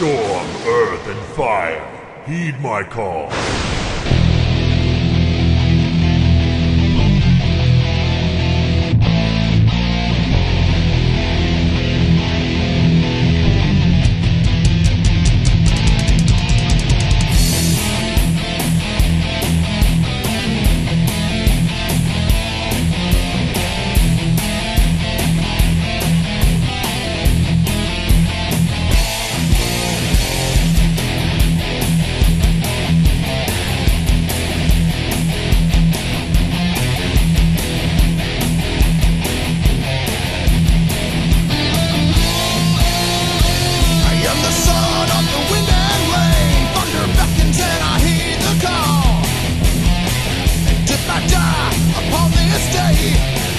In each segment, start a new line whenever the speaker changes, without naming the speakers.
Storm, earth, and fire, heed my call.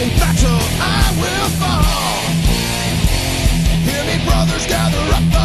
In battle I will fall. Hear me, brothers, gather up.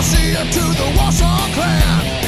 Garcia to the Warsong Clan.